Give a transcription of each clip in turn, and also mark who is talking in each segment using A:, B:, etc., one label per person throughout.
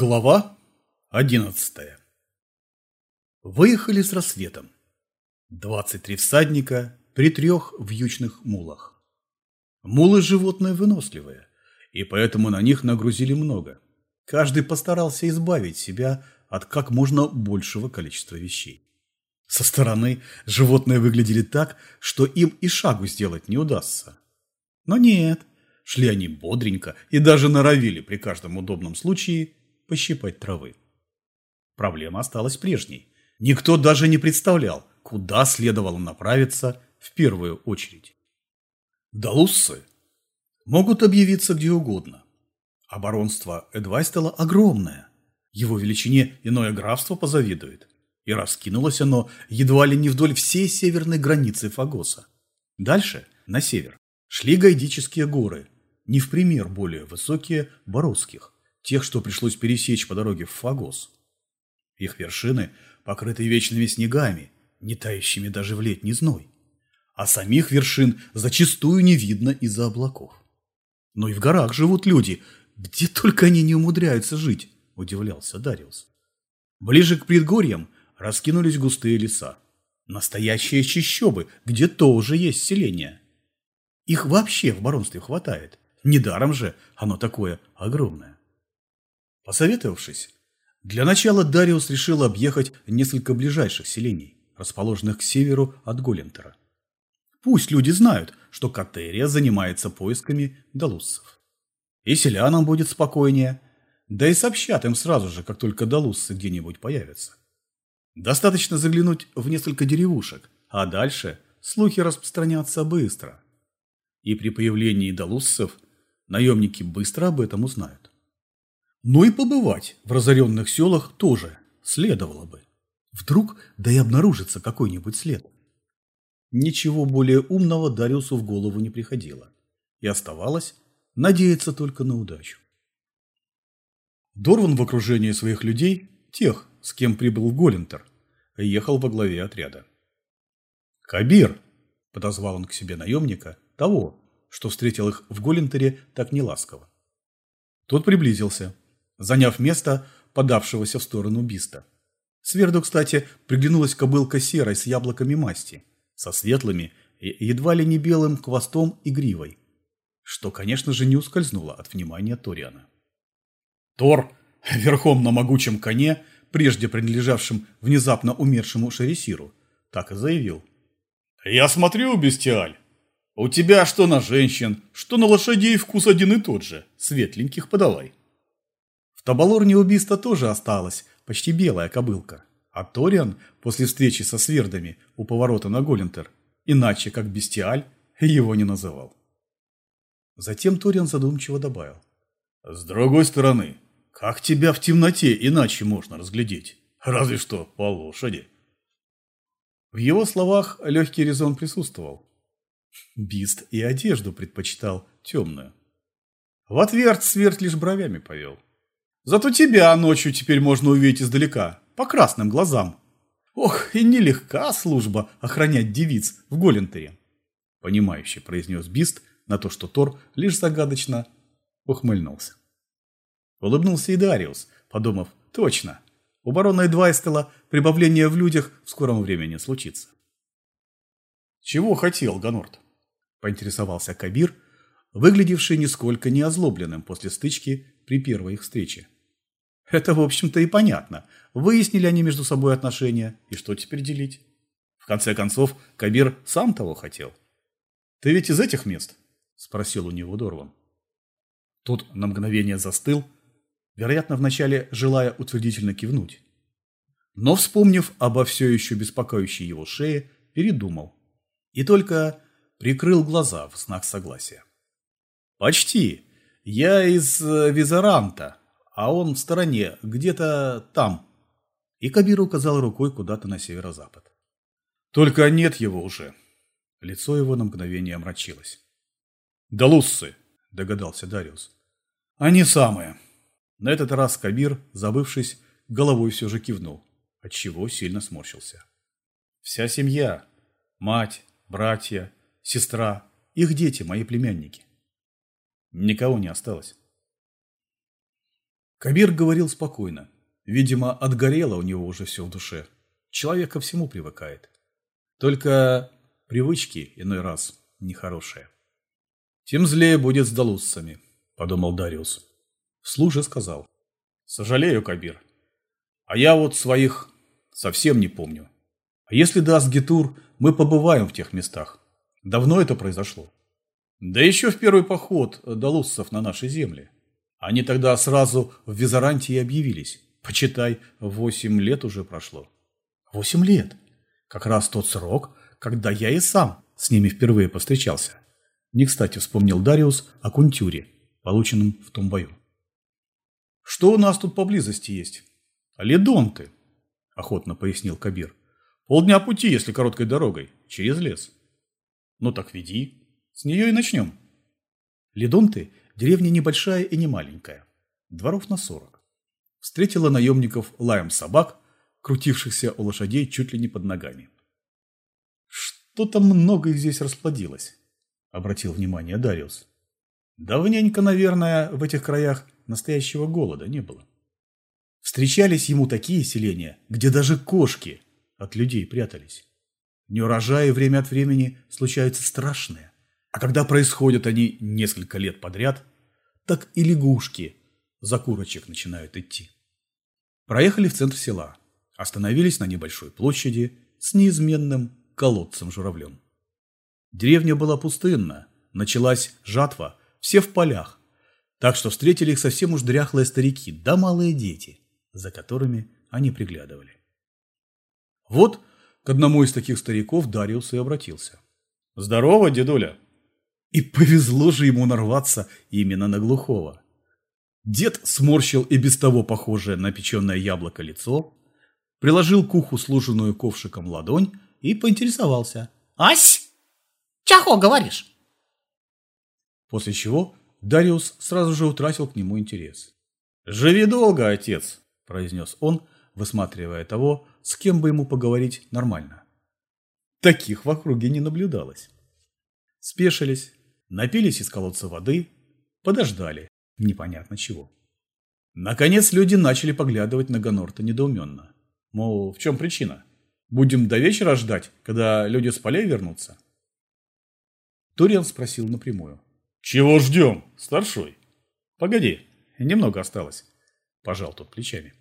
A: Глава одиннадцатая Выехали с рассветом. Двадцать три всадника при трех вьючных мулах. Мулы – животные выносливые, и поэтому на них нагрузили много. Каждый постарался избавить себя от как можно большего количества вещей. Со стороны животные выглядели так, что им и шагу сделать не удастся. Но нет, шли они бодренько и даже норовили при каждом удобном случае пощипать травы. Проблема осталась прежней. Никто даже не представлял, куда следовало направиться в первую очередь. Далуссы могут объявиться где угодно. Оборонство Эдвайстела огромное. Его величине иное графство позавидует. И раскинулось оно едва ли не вдоль всей северной границы Фагоса. Дальше, на север, шли Гайдические горы, не в пример более высокие Боровских, тех, что пришлось пересечь по дороге в Фагос. Их вершины покрыты вечными снегами, не тающими даже в летний зной. А самих вершин зачастую не видно из-за облаков. Но и в горах живут люди, где только они не умудряются жить, удивлялся Дариус. Ближе к предгорьям раскинулись густые леса. Настоящие чащобы, где тоже есть селения. Их вообще в баронстве хватает. Недаром же оно такое огромное. Посоветовавшись, для начала Дариус решил объехать несколько ближайших селений, расположенных к северу от Голентера. Пусть люди знают, что Катерия занимается поисками далуссов. И селянам будет спокойнее, да и сообщат им сразу же, как только далуссы где-нибудь появятся. Достаточно заглянуть в несколько деревушек, а дальше слухи распространятся быстро. И при появлении далуссов наемники быстро об этом узнают. Но и побывать в разоренных селах тоже следовало бы. Вдруг да и обнаружится какой-нибудь след. Ничего более умного Дариусу в голову не приходило. И оставалось надеяться только на удачу. Дорван в окружении своих людей, тех, с кем прибыл в Голлинтер, ехал во главе отряда. «Кабир!» – подозвал он к себе наемника, того, что встретил их в Голлинтере так неласково. Тот приблизился, заняв место подавшегося в сторону Биста. Сверду, кстати, приглянулась кобылка серой с яблоками масти, со светлыми и едва ли не белым хвостом и гривой, что, конечно же, не ускользнуло от внимания Ториана. Тор, верхом на могучем коне, прежде принадлежавшем внезапно умершему Шересиру, так и заявил. «Я смотрю, Бестиаль, у тебя что на женщин, что на лошадей вкус один и тот же, светленьких подавай». Табалорне убийство тоже осталось, почти белая кобылка. А Ториан после встречи со свердами у поворота на Голлинтер, иначе как бестиаль, его не называл. Затем Ториан задумчиво добавил. «С другой стороны, как тебя в темноте иначе можно разглядеть? Разве что по лошади». В его словах легкий резон присутствовал. Бист и одежду предпочитал темную. В ответ Сверд лишь бровями повел. Зато тебя ночью теперь можно увидеть издалека, по красным глазам. Ох, и нелегка служба охранять девиц в Голентере. Понимающе произнес Бист на то, что Тор лишь загадочно ухмыльнулся. Улыбнулся и Дариус, подумав, точно, у барона Эдвайстела прибавление в людях в скором времени случится. «Чего хотел Ганорт?» – поинтересовался Кабир, выглядевший нисколько не озлобленным после стычки при первой их встрече. Это, в общем-то, и понятно. Выяснили они между собой отношения, и что теперь делить? В конце концов, Кабир сам того хотел. «Ты ведь из этих мест?» – спросил у него Дорван. Тот на мгновение застыл, вероятно, вначале желая утвердительно кивнуть. Но, вспомнив обо все еще беспокоящей его шее, передумал. И только прикрыл глаза в знак согласия. «Почти. Я из э, Визаранта, а он в стороне, где-то там. И Кабир указал рукой куда-то на северо-запад. Только нет его уже. Лицо его на мгновение омрачилось. Да луссы, догадался Дариус. Они самые. На этот раз Кабир, забывшись, головой все же кивнул, отчего сильно сморщился. Вся семья, мать, братья, сестра, их дети, мои племянники. Никого не осталось. Кабир говорил спокойно. Видимо, отгорело у него уже все в душе. Человек ко всему привыкает. Только привычки иной раз нехорошие. Тем злее будет с долуссами, подумал Дариус. Вслух же сказал. Сожалею, Кабир. А я вот своих совсем не помню. А если даст Гетур, мы побываем в тех местах. Давно это произошло. Да еще в первый поход долуссов на наши земли. Они тогда сразу в Визарантии объявились. Почитай, восемь лет уже прошло. Восемь лет. Как раз тот срок, когда я и сам с ними впервые повстречался. Не кстати вспомнил Дариус о кунтюре, полученном в том бою. Что у нас тут поблизости есть? Ледонты, охотно пояснил Кабир. Полдня пути, если короткой дорогой, через лес. Ну так веди, с нее и начнем. Ледонты – деревня небольшая и не маленькая, дворов на сорок. Встретила наемников лаем собак, крутившихся у лошадей чуть ли не под ногами. Что-то много их здесь расплодилось, обратил внимание Дариус. Давненько, наверное, в этих краях настоящего голода не было. Встречались ему такие селения, где даже кошки от людей прятались. Неурожаи время от времени случаются страшные. А когда происходят они несколько лет подряд, так и лягушки за курочек начинают идти. Проехали в центр села, остановились на небольшой площади с неизменным колодцем-журавлем. Деревня была пустынна, началась жатва, все в полях, так что встретили их совсем уж дряхлые старики, да малые дети, за которыми они приглядывали. Вот к одному из таких стариков Дариус и обратился. «Здорово, дедуля!» И повезло же ему нарваться именно на глухого. Дед сморщил и без того похожее на печеное яблоко лицо, приложил к уху служенную ковшиком ладонь и поинтересовался.
B: «Ась! Чахо говоришь?»
A: После чего Дариус сразу же утратил к нему интерес. «Живи долго, отец!» – произнес он, высматривая того, с кем бы ему поговорить нормально. Таких в округе не наблюдалось. Спешились, напились из колодца воды, подождали, непонятно чего. Наконец люди начали поглядывать на Гонорта недоуменно. Мол, в чем причина? Будем до вечера ждать, когда люди с полей вернутся? Туриан спросил напрямую. «Чего ждем, старшой?» «Погоди, немного осталось», – пожал тот плечами.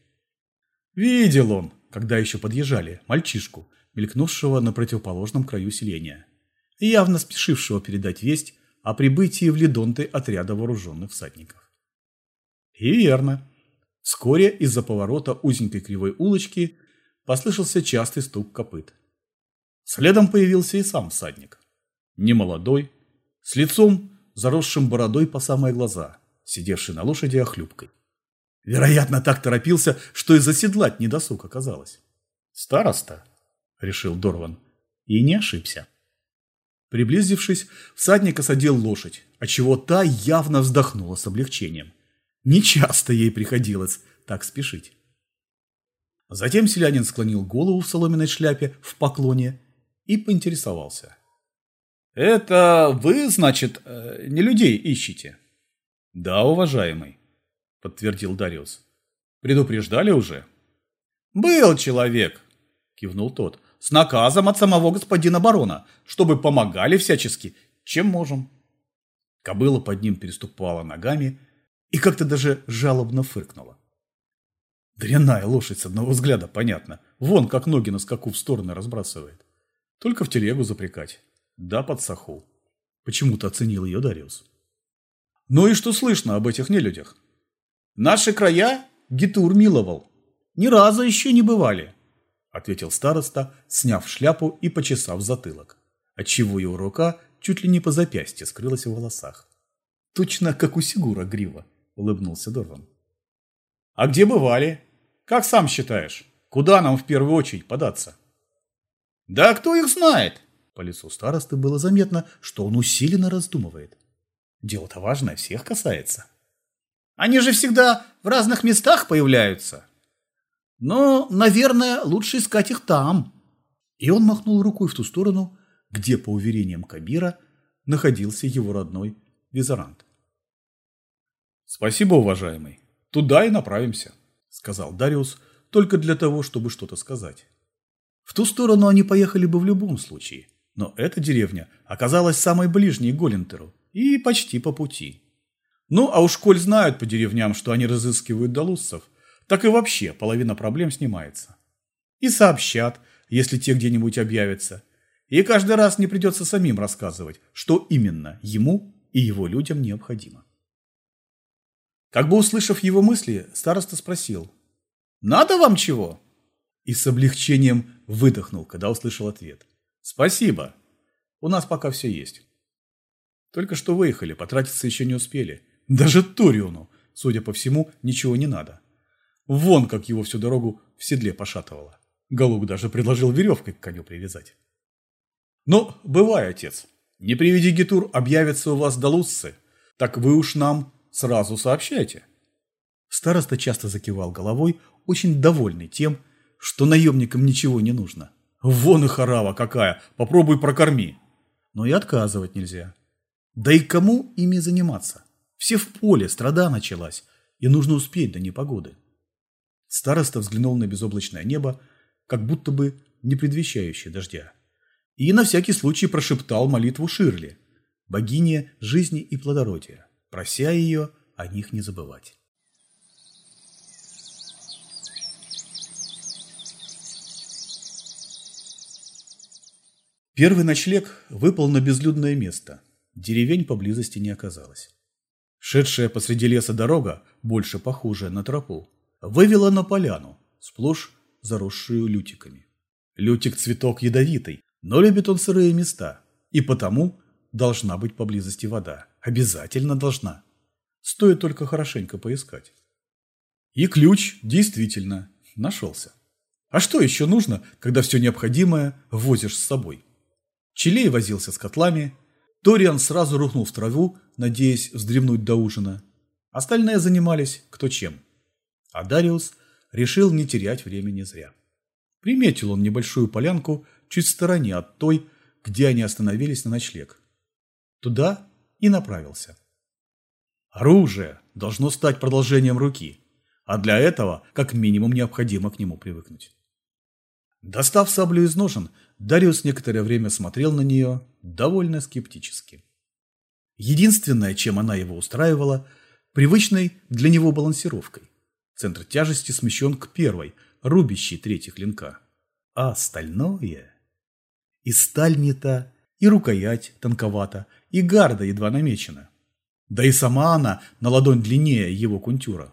A: Видел он, когда еще подъезжали, мальчишку, мелькнувшего на противоположном краю селения, явно спешившего передать весть о прибытии в Ледонты отряда вооруженных всадников. И верно. Вскоре из-за поворота узенькой кривой улочки послышался частый стук копыт. Следом появился и сам всадник. Немолодой, с лицом, заросшим бородой по самые глаза, сидевший на лошади охлюбкой. Вероятно, так торопился, что и заседлать недосуг оказалось. «Староста», — решил Дорван, и не ошибся. Приблизившись, всадник осадил лошадь, отчего та явно вздохнула с облегчением. Нечасто ей приходилось так спешить. Затем селянин склонил голову в соломенной шляпе в поклоне и поинтересовался. «Это вы, значит, э, не людей ищете?» «Да, уважаемый», — подтвердил Дариус. «Предупреждали уже?» «Был человек», — кивнул тот, — «с наказом от самого господина барона, чтобы помогали всячески, чем можем». Кобыла под ним переступала ногами и как-то даже жалобно фыркнула. Дрянная лошадь с одного взгляда, понятно. Вон как ноги на скаку в стороны разбрасывает. Только в телегу запрягать. Да, под саху. Почему-то оценил ее Дариус. Ну и что слышно об этих нелюдях? Наши края Гитур миловал. Ни разу еще не бывали, ответил староста, сняв шляпу и почесав затылок, отчего его рука чуть ли не по запястье скрылась в волосах. Точно как у Сигура грива, улыбнулся Дорван. А где бывали? Как сам считаешь, куда нам в первую очередь податься? Да кто их знает? По лицу старосты было заметно, что он усиленно раздумывает. Дело-то важное, всех касается. Они же всегда в разных местах появляются. Но, наверное, лучше искать их там. И он махнул рукой в ту сторону, где, по уверениям Кабира, находился его родной Визарант. «Спасибо, уважаемый», туда и направимся, сказал Дариус, только для того, чтобы что-то сказать. В ту сторону они поехали бы в любом случае, но эта деревня оказалась самой ближней к Голлинтеру и почти по пути. Ну, а уж коль знают по деревням, что они разыскивают долуссов, так и вообще половина проблем снимается. И сообщат, если те где-нибудь объявятся. И каждый раз не придется самим рассказывать, что именно ему и его людям необходимо. Как бы услышав его мысли, староста спросил. «Надо вам чего?» И с облегчением выдохнул, когда услышал ответ. «Спасибо. У нас пока все есть». Только что выехали, потратиться еще не успели. Даже Туриону, судя по всему, ничего не надо. Вон, как его всю дорогу в седле пошатывало. Галук даже предложил веревкой к коню привязать. «Ну, бывай, отец. Не приведи Гитур, объявятся у вас долусцы. Так вы уж нам сразу сообщайте». Староста часто закивал головой, очень довольный тем, что наемникам ничего не нужно. Вон и харава какая, попробуй прокорми. Но и отказывать нельзя. Да и кому ими заниматься? Все в поле, страда началась, и нужно успеть до непогоды. Староста взглянул на безоблачное небо, как будто бы не предвещающее дождя. И на всякий случай прошептал молитву Ширли, богине жизни и плодородия, прося ее о них не забывать. Первый ночлег выпал на безлюдное место. Деревень поблизости не оказалось. Шедшая посреди леса дорога, больше похожая на тропу, вывела на поляну, сплошь заросшую лютиками. Лютик цветок ядовитый, но любит он сырые места, и потому должна быть поблизости вода. Обязательно должна. Стоит только хорошенько поискать. И ключ действительно нашелся. А что еще нужно, когда все необходимое возишь с собой? Челей возился с котлами, Ториан сразу рухнул в траву, надеясь вздремнуть до ужина. Остальные занимались кто чем. А Дариус решил не терять времени зря. Приметил он небольшую полянку чуть в стороне от той, где они остановились на ночлег. Туда и направился. Оружие должно стать продолжением руки, а для этого как минимум необходимо к нему привыкнуть. Достав саблю из ножен, Дариус некоторое время смотрел на нее довольно скептически. Единственное, чем она его устраивала, привычной для него балансировкой. Центр тяжести смещен к первой, рубящей третьих клинка. А остальное... И сталь не та, и рукоять тонковата, и гарда едва намечена. Да и сама она на ладонь длиннее его кунтюра.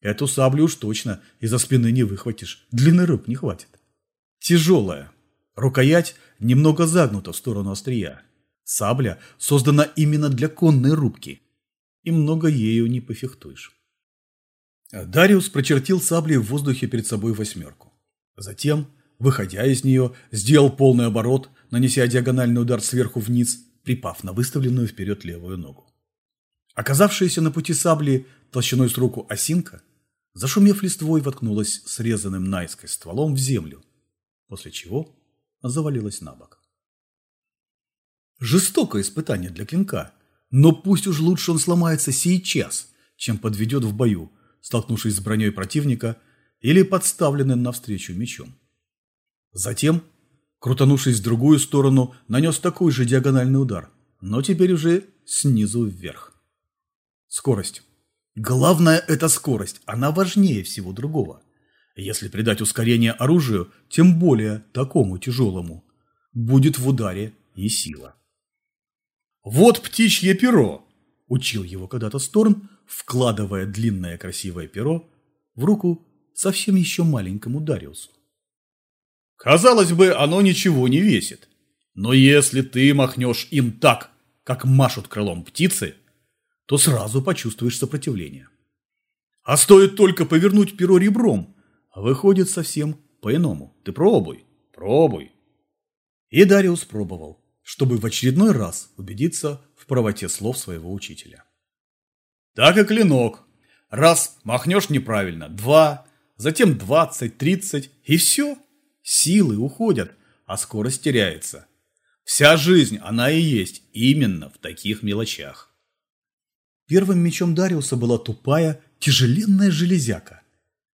A: Эту саблю уж точно из-за спины не выхватишь, длины рук не хватит. Тяжелая, Рукоять немного загнута в сторону острия. Сабля создана именно для конной рубки, и много ею не пофехтуешь. Дариус прочертил саблей в воздухе перед собой восьмерку. Затем, выходя из нее, сделал полный оборот, нанеся диагональный удар сверху вниз, припав на выставленную вперед левую ногу. Оказавшаяся на пути сабли толщиной с руку осинка, зашумев листвой, воткнулась срезанным наискось стволом в землю, после чего завалилась на бок. Жестокое испытание для клинка, но пусть уж лучше он сломается сейчас, чем подведет в бою, столкнувшись с броней противника или подставленным навстречу мечом. Затем, крутанувшись в другую сторону, нанес такой же диагональный удар, но теперь уже снизу вверх. Скорость. Главное – это скорость, она важнее всего другого. Если придать ускорение оружию, тем более такому тяжелому, будет в ударе и сила. «Вот птичье перо!» – учил его когда-то Сторн, вкладывая длинное красивое перо в руку совсем еще маленькому Дариусу. Казалось бы, оно ничего не весит. Но если ты махнешь им так, как машут крылом птицы, то сразу почувствуешь сопротивление. А стоит только повернуть перо ребром, Выходит совсем по-иному. Ты пробуй, пробуй. И Дариус пробовал, чтобы в очередной раз убедиться в правоте слов своего учителя. Так и клинок. Раз махнешь неправильно, два, затем двадцать, тридцать, и все. Силы уходят, а скорость теряется. Вся жизнь, она и есть именно в таких мелочах. Первым мечом Дариуса была тупая, тяжеленная железяка.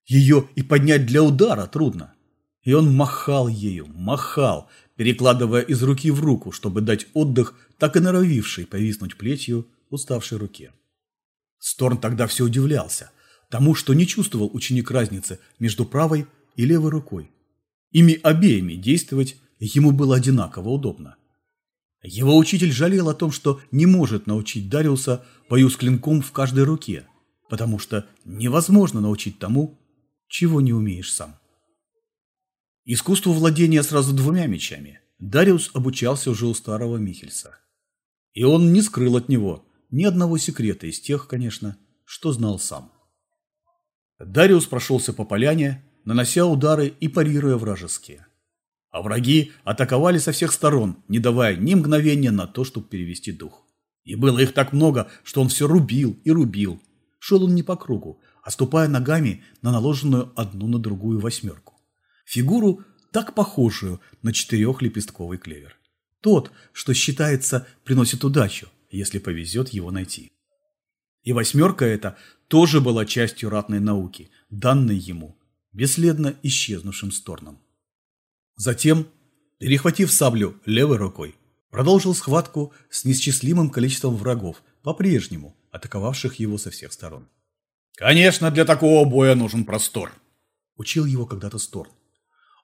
A: Ее и поднять для удара трудно. И он махал ею, махал, перекладывая из руки в руку, чтобы дать отдых, так и норовившей повиснуть плетью уставшей руке. Сторн тогда все удивлялся тому, что не чувствовал ученик разницы между правой и левой рукой. Ими обеими действовать ему было одинаково удобно. Его учитель жалел о том, что не может научить Дариуса бою с клинком в каждой руке, потому что невозможно научить тому, чего не умеешь сам. Искусству владения сразу двумя мечами Дариус обучался уже у старого Михельса. И он не скрыл от него ни одного секрета из тех, конечно, что знал сам. Дариус прошелся по поляне, нанося удары и парируя вражеские. А враги атаковали со всех сторон, не давая ни мгновения на то, чтобы перевести дух. И было их так много, что он все рубил и рубил. Шел он не по кругу, а ступая ногами на наложенную одну на другую восьмерку. Фигуру, так похожую на четырехлепестковый клевер. Тот, что считается, приносит удачу, если повезет его найти. И восьмерка эта тоже была частью ратной науки, данной ему, бесследно исчезнувшим стороном. Затем, перехватив саблю левой рукой, продолжил схватку с несчислимым количеством врагов, по-прежнему атаковавших его со всех сторон. «Конечно, для такого боя нужен простор», – учил его когда-то Сторн.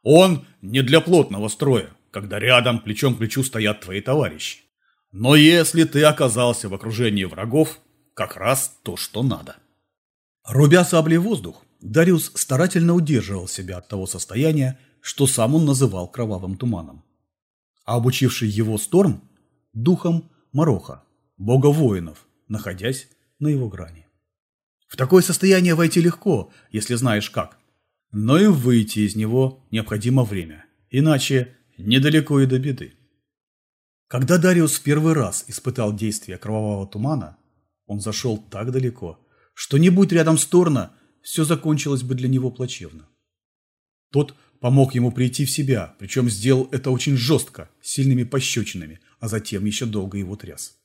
A: «Он не для плотного строя, когда рядом плечом к плечу стоят твои товарищи. Но если ты оказался в окружении врагов, как раз то, что надо». Рубя саблей воздух, Дариус старательно удерживал себя от того состояния, что сам он называл кровавым туманом. А обучивший его Сторм – духом Мороха, бога воинов, находясь на его грани. В такое состояние войти легко, если знаешь как. Но и выйти из него необходимо время, иначе недалеко и до беды. Когда Дариус в первый раз испытал действие кровавого тумана, он зашел так далеко, что не будь рядом Сторна, все закончилось бы для него плачевно. Тот помог ему прийти в себя, причем сделал это очень жестко, сильными пощечинами, а затем еще долго его тряс.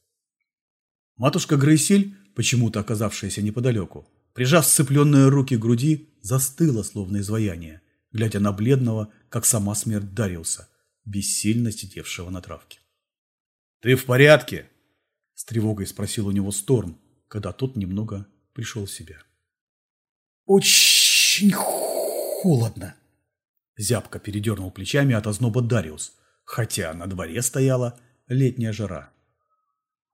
A: Матушка Грейсель, почему-то оказавшаяся неподалеку, прижав сцепленные руки к груди, застыла, словно изваяние, глядя на бледного, как сама смерть Дариуса, бессильно сидевшего на травке. «Ты в порядке?» – с тревогой спросил у него Сторн, когда тот немного пришел в себя.
B: «Очень холодно»,
A: Зябко передернул плечами от озноба Дариус, хотя на дворе стояла летняя жара.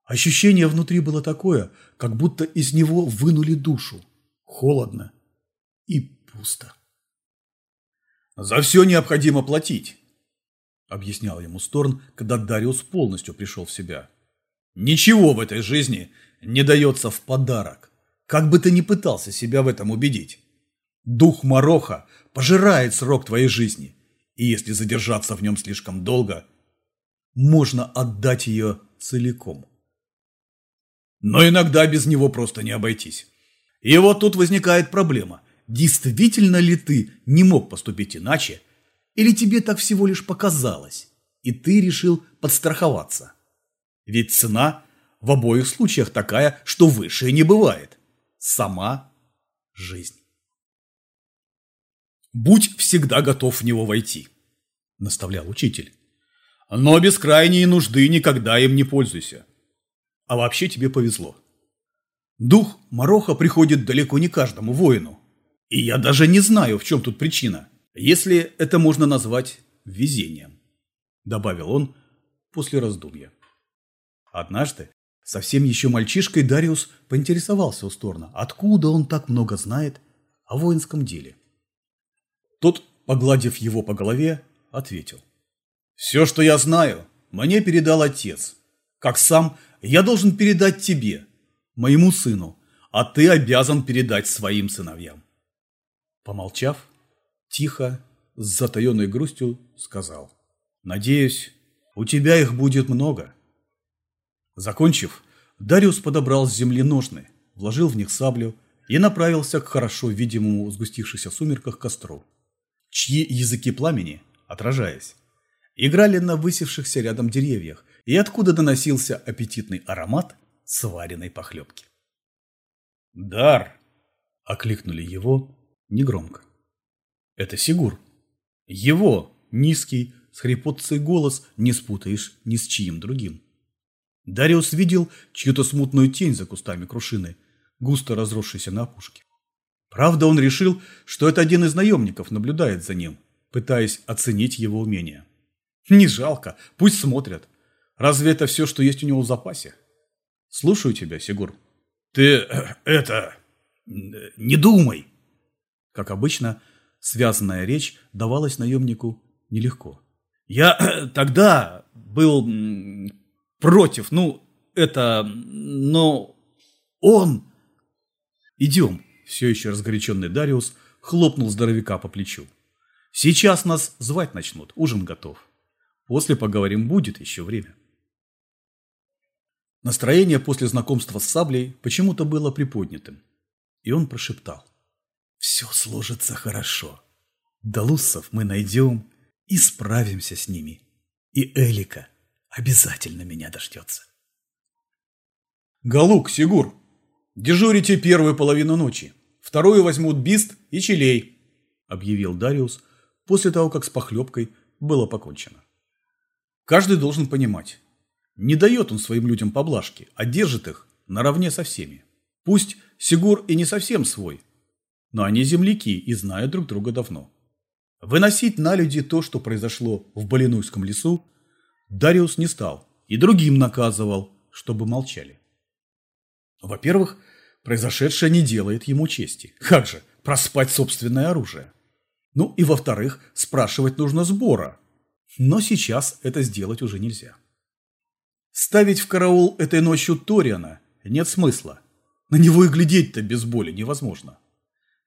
A: Ощущение внутри было такое, как будто из него вынули душу. Холодно и пусто. «За все необходимо платить», — объяснял ему Сторн, когда Дариус полностью пришел в себя. «Ничего в этой жизни не дается в подарок, как бы ты ни пытался себя в этом убедить. Дух Мороха пожирает срок твоей жизни, и если задержаться в нем слишком долго, можно отдать ее целиком. Но иногда без него просто не обойтись. И вот тут возникает проблема. Действительно ли ты не мог поступить иначе, или тебе так всего лишь показалось, и ты решил подстраховаться? Ведь цена в обоих случаях такая, что выше не бывает. Сама жизнь. Будь всегда готов в него войти, наставлял учитель. Но без крайней нужды никогда им не пользуйся. А вообще тебе повезло. Дух Мороха приходит далеко не каждому воину. И я даже не знаю, в чем тут причина, если это можно назвать везением, добавил он после раздумья. Однажды, совсем еще мальчишкой, Дариус поинтересовался у Сторна, откуда он так много знает о воинском деле. Тот, погладив его по голове, ответил. «Все, что я знаю, мне передал отец. Как сам, я должен передать тебе, моему сыну, а ты обязан передать своим сыновьям». Помолчав, тихо, с затаенной грустью сказал. «Надеюсь, у тебя их будет много». Закончив, Дариус подобрал с земли ножны, вложил в них саблю и направился к хорошо видимому в сгустившихся сумерках костру чьи языки пламени, отражаясь, играли на высевшихся рядом деревьях и откуда доносился аппетитный аромат сваренной похлебки. «Дар!» – окликнули его негромко. Это Сигур. Его низкий, с хрипотцей голос не спутаешь ни с чьим другим. Дариус видел чью-то смутную тень за кустами крушины, густо разросшейся на опушке. Правда, он решил, что это один из наемников наблюдает за ним, пытаясь оценить его умения. Не жалко, пусть смотрят. Разве это все, что есть у него в запасе? Слушаю тебя, Сигур. Ты э, это... не думай. Как обычно, связанная речь давалась наемнику нелегко. Я тогда был против, ну, это, но он... Идем, все еще разгоряченный Дариус хлопнул здоровяка по плечу. Сейчас нас звать начнут, ужин готов. После поговорим, будет еще время. Настроение после знакомства с Саблей почему-то было приподнятым, и он прошептал. «Все сложится хорошо. Далуссов мы найдем и справимся с ними. И Элика обязательно меня дождется». «Галук, Сигур, дежурите первую половину ночи. Вторую возьмут Бист и Челей», – объявил Дариус после того, как с похлебкой было покончено. Каждый должен понимать, не дает он своим людям поблажки, а держит их наравне со всеми. Пусть Сигур и не совсем свой, но они земляки и знают друг друга давно. Выносить на люди то, что произошло в Балинуйском лесу, Дариус не стал и другим наказывал, чтобы молчали. Во-первых, произошедшее не делает ему чести. Как же, проспать собственное оружие. Ну и во-вторых, спрашивать нужно сбора. Но сейчас это сделать уже нельзя. Ставить в караул этой ночью Ториана нет смысла. На него и глядеть-то без боли невозможно.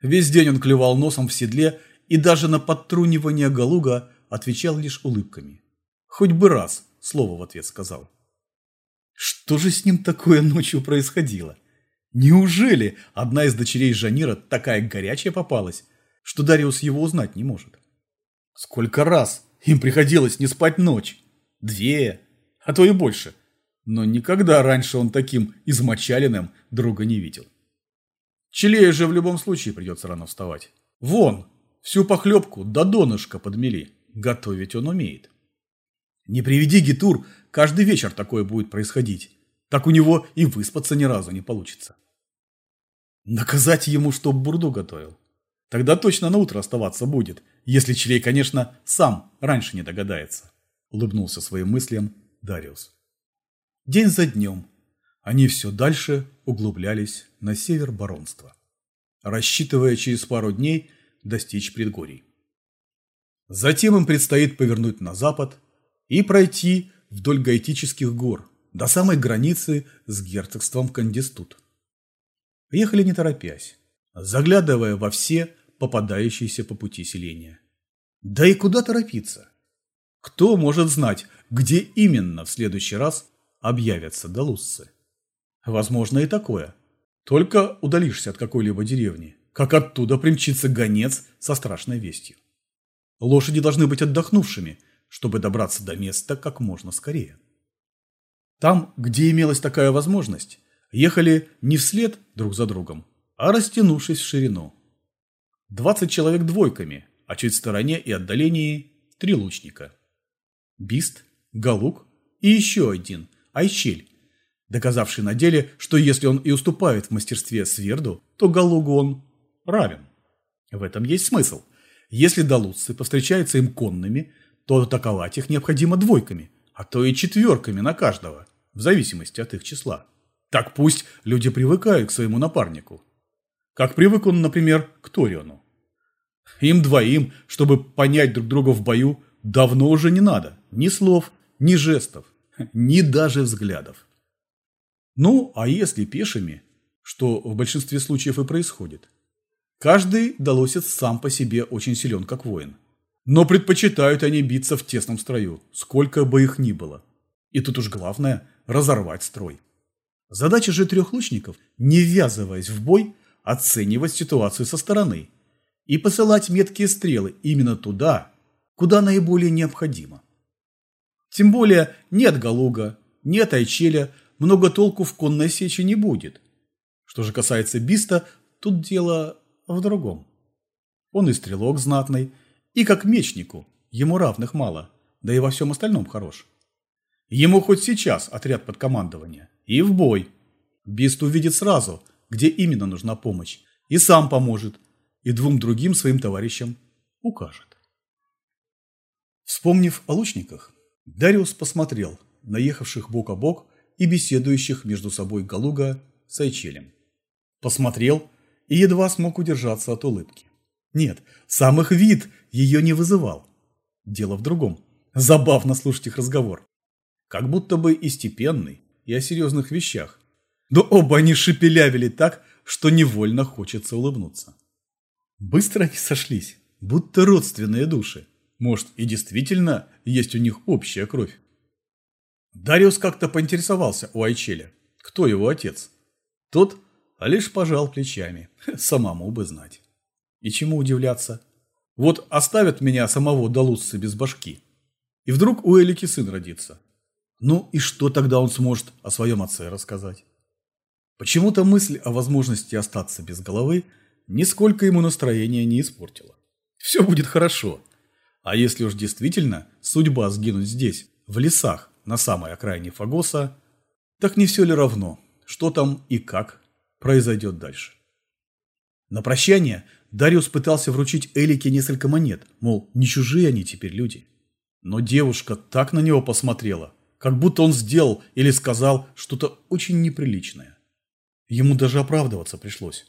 A: Весь день он клевал носом в седле и даже на подтрунивание Галуга отвечал лишь улыбками. Хоть бы раз слово в ответ сказал. Что же с ним такое ночью происходило? Неужели одна из дочерей Жанира такая горячая попалась, что Дариус его узнать не может? Сколько раз им приходилось не спать ночь? Две, а то и больше. Но никогда раньше он таким измочаленным друга не видел. Челею же в любом случае придется рано вставать. Вон, всю похлебку до донышка подмели. Готовить он умеет. Не приведи Гитур, каждый вечер такое будет происходить. Так у него и выспаться ни разу не получится. Наказать ему, чтоб бурду готовил. Тогда точно на утро оставаться будет, если Челей, конечно, сам раньше не догадается. Улыбнулся своим мыслям Дариус. День за днем они все дальше углублялись на север баронства, рассчитывая через пару дней достичь предгорий. Затем им предстоит повернуть на запад и пройти вдоль Гаитических гор до самой границы с герцогством Кандистут. Ехали не торопясь, заглядывая во все попадающиеся по пути селения. Да и куда торопиться? Кто может знать, где именно в следующий раз объявятся долусцы. Возможно и такое. Только удалишься от какой-либо деревни, как оттуда примчится гонец со страшной вестью. Лошади должны быть отдохнувшими, чтобы добраться до места как можно скорее. Там, где имелась такая возможность, ехали не вслед друг за другом, а растянувшись в ширину. 20 человек двойками, а чуть в стороне и отдалении три лучника. Бист, Галук и еще один – Айчель, доказавший на деле, что если он и уступает в мастерстве Сверду, то Галугу он равен. В этом есть смысл. Если долуцы повстречаются им конными, то атаковать их необходимо двойками, а то и четверками на каждого, в зависимости от их числа. Так пусть люди привыкают к своему напарнику. Как привык он, например, к Ториону. Им двоим, чтобы понять друг друга в бою, давно уже не надо ни слов, ни жестов ни даже взглядов. Ну, а если пешими, что в большинстве случаев и происходит? Каждый долосец сам по себе очень силен, как воин. Но предпочитают они биться в тесном строю, сколько бы их ни было. И тут уж главное – разорвать строй. Задача же трех лучников, не ввязываясь в бой, оценивать ситуацию со стороны и посылать меткие стрелы именно туда, куда наиболее необходимо. Тем более нет Галуга, нет Айчеля, много толку в конной сече не будет. Что же касается Биста, тут дело в другом. Он и стрелок знатный, и как мечнику, ему равных мало, да и во всем остальном хорош. Ему хоть сейчас отряд под командование, и в бой. Бист увидит сразу, где именно нужна помощь, и сам поможет, и двум другим своим товарищам укажет. Вспомнив о лучниках, Дариус посмотрел на ехавших бок о бок и беседующих между собой Галуга с Айчелем. Посмотрел и едва смог удержаться от улыбки. Нет, сам их вид ее не вызывал. Дело в другом. Забавно слушать их разговор. Как будто бы и степенный, и о серьезных вещах. Но оба они шепелявили так, что невольно хочется улыбнуться. Быстро они сошлись, будто родственные души. Может, и действительно есть у них общая кровь. Дариус как-то поинтересовался у Айчеля, кто его отец. Тот лишь пожал плечами, самому бы знать. И чему удивляться? Вот оставят меня самого Далуцци без башки. И вдруг у Элики сын родится. Ну и что тогда он сможет о своем отце рассказать? Почему-то мысль о возможности остаться без головы нисколько ему настроение не испортила. Все будет хорошо. А если уж действительно судьба сгинуть здесь, в лесах, на самой окраине Фагоса, так не все ли равно, что там и как произойдет дальше. На прощание Дариус пытался вручить Элике несколько монет, мол, не чужие они теперь люди. Но девушка так на него посмотрела, как будто он сделал или сказал что-то очень неприличное. Ему даже оправдываться пришлось.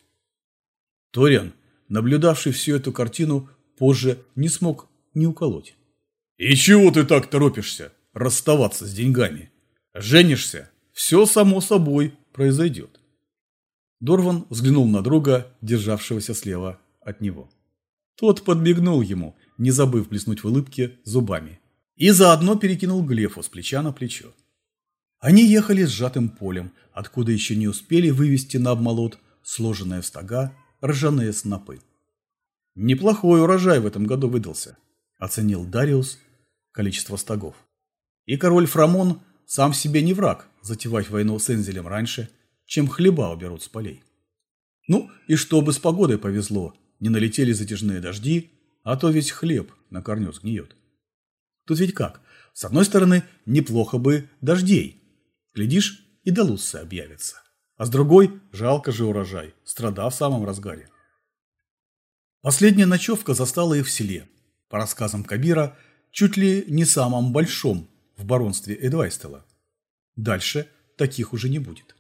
A: Ториан, наблюдавший всю эту картину, позже не смог не уколоть. «И чего ты так торопишься расставаться с деньгами? Женишься, все само собой произойдет». Дорван взглянул на друга, державшегося слева от него. Тот подмигнул ему, не забыв блеснуть в улыбке зубами, и заодно перекинул Глефу с плеча на плечо. Они ехали сжатым полем, откуда еще не успели вывести на обмолот сложенные в стога ржаные снопы. Неплохой урожай в этом году выдался – оценил Дариус количество стогов. И король Фрамон сам себе не враг затевать войну с Энзелем раньше, чем хлеба уберут с полей. Ну, и чтобы с погодой повезло, не налетели затяжные дожди, а то весь хлеб на корню сгниет. Тут ведь как? С одной стороны, неплохо бы дождей. Глядишь, и Далуссы объявится. А с другой, жалко же урожай, страда в самом разгаре. Последняя ночевка застала их в селе, по рассказам Кабира, чуть ли не самом большом в баронстве Эдвайстела. Дальше таких уже не будет.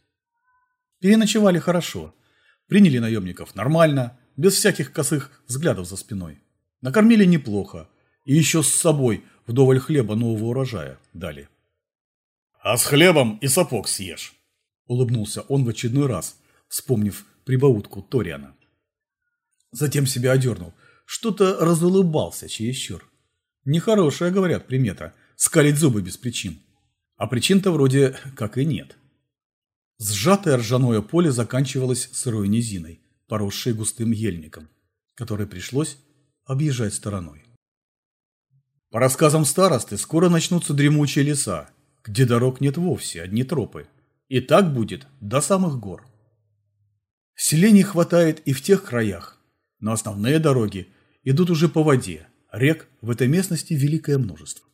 A: Переночевали хорошо, приняли наемников нормально, без всяких косых взглядов за спиной. Накормили неплохо, и еще с собой вдоволь хлеба нового урожая дали. «А с хлебом и сапог съешь», – улыбнулся он в очередной раз, вспомнив прибаутку Ториана. Затем себя одернул – что-то разулыбался чересчур. Нехорошая, говорят, примета – скалить зубы без причин. А причин-то вроде как и нет. Сжатое ржаное поле заканчивалось сырой низиной, поросшей густым ельником, который пришлось объезжать стороной. По рассказам старосты, скоро начнутся дремучие леса, где дорог нет вовсе, одни тропы. И так будет до самых гор. Селений хватает и в тех краях, но основные дороги идут уже по воде, рек в этой местности великое множество.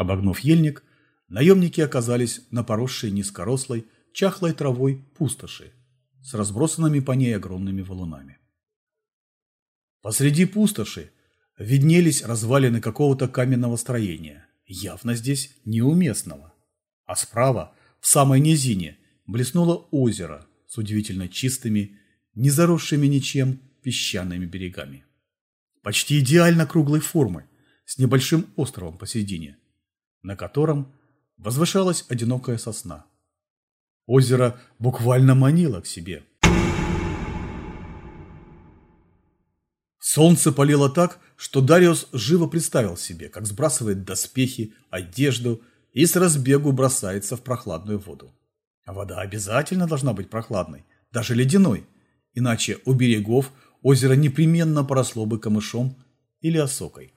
A: Обогнув ельник, наемники оказались на поросшей низкорослой, чахлой травой пустоши с разбросанными по ней огромными валунами. Посреди пустоши виднелись развалины какого-то каменного строения, явно здесь неуместного. А справа, в самой низине, блеснуло озеро с удивительно чистыми, не заросшими ничем песчаными берегами почти идеально круглой формы, с небольшим островом посередине, на котором возвышалась одинокая сосна. Озеро буквально манило к себе. Солнце палило так, что Дариус живо представил себе, как сбрасывает доспехи, одежду и с разбегу бросается в прохладную воду. А вода обязательно должна быть прохладной, даже ледяной, иначе у берегов озеро непременно поросло бы камышом или осокой.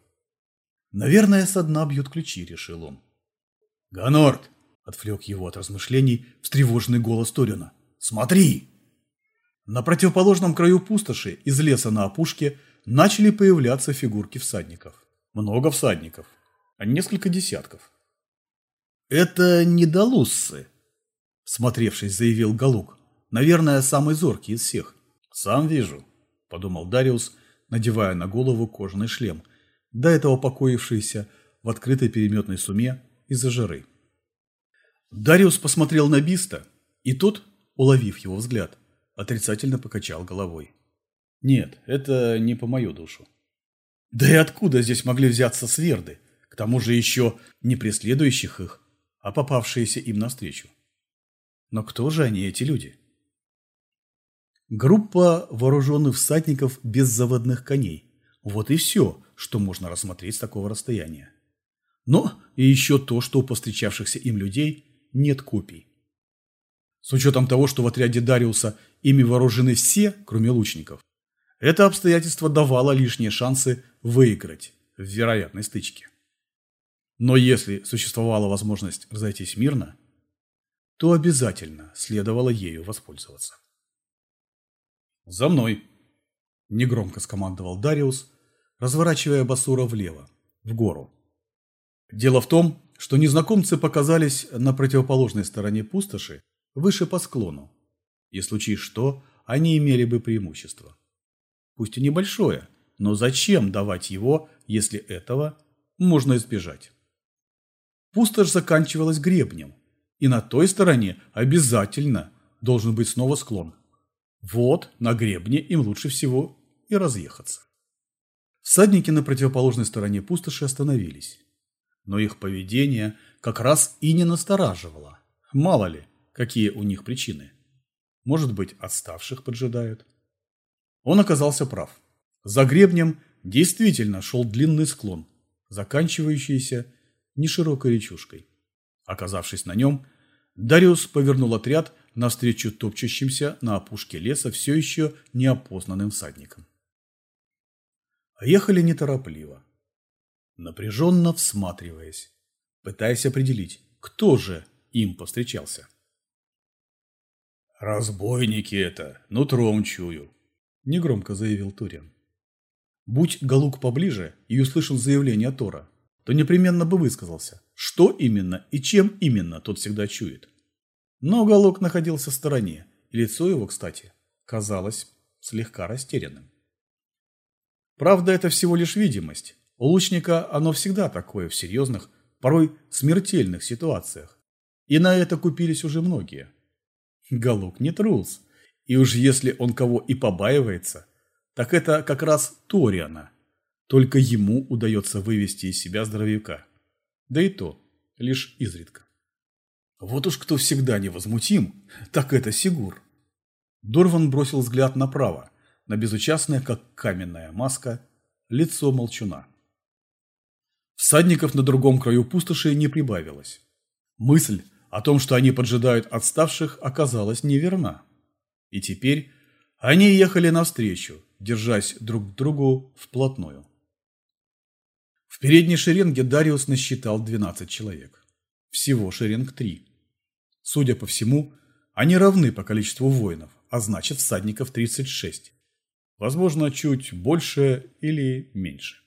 A: «Наверное, со дна бьют ключи», — решил он. «Гонорд!» — отвлек его от размышлений встревоженный голос Ториона. «Смотри!» На противоположном краю пустоши из леса на опушке начали появляться фигурки всадников. Много всадников, несколько десятков. «Это не долуссы», – смотревшись, заявил Галук. «Наверное, самый зоркий из всех». «Сам вижу», – подумал Дариус, надевая на голову кожаный шлем, до этого покоившийся в открытой переметной суме из-за жары. Дариус посмотрел на Биста, и тот, уловив его взгляд, отрицательно покачал головой. Нет, это не по мою душу. Да и откуда здесь могли взяться сверды, к тому же еще не преследующих их, а попавшиеся им навстречу? Но кто же они, эти люди? Группа вооруженных всадников без заводных коней. Вот и все, что можно рассмотреть с такого расстояния. Но и еще то, что у повстречавшихся им людей нет копий. С учетом того, что в отряде Дариуса ими вооружены все, кроме лучников, это обстоятельство давало лишние шансы выиграть в вероятной стычке. Но если существовала возможность разойтись мирно, то обязательно следовало ею воспользоваться. «За мной!» – негромко скомандовал Дариус, разворачивая Басура влево, в гору. Дело в том, что незнакомцы показались на противоположной стороне пустоши, выше по склону. И случись что, они имели бы преимущество. Пусть и небольшое, но зачем давать его, если этого можно избежать? Пустошь заканчивалась гребнем, и на той стороне обязательно должен быть снова склон. Вот на гребне им лучше всего и разъехаться. Всадники на противоположной стороне пустоши остановились. Но их поведение как раз и не настораживало. Мало ли, какие у них причины. Может быть, отставших поджидают. Он оказался прав. За гребнем действительно шел длинный склон, заканчивающийся неширокой речушкой. Оказавшись на нем, Дариус повернул отряд навстречу топчущимся на опушке леса все еще неопознанным всадникам. Ехали неторопливо, напряженно всматриваясь, пытаясь определить, кто же им повстречался. «Разбойники это, нутром чую», – негромко заявил Туриан. Будь Галук поближе и услышал заявление Тора, то непременно бы высказался, что именно и чем именно тот всегда чует. Но Галук находился в стороне, и лицо его, кстати, казалось слегка растерянным. Правда, это всего лишь видимость. У лучника оно всегда такое в серьезных, порой смертельных ситуациях. И на это купились уже многие. Галук не трус. И уж если он кого и побаивается, так это как раз Ториана. Только ему удается вывести из себя здоровяка. Да и то, лишь изредка. Вот уж кто всегда невозмутим, так это Сигур. Дорван бросил взгляд направо, на безучастное, как каменная маска, лицо молчуна. Всадников на другом краю пустоши не прибавилось. Мысль о том, что они поджидают отставших, оказалась неверна. И теперь они ехали навстречу, держась друг к другу вплотную. В передней шеренге Дариус насчитал 12 человек. Всего шеренг 3. Судя по всему, они равны по количеству воинов, а значит всадников 36. Возможно, чуть больше или меньше.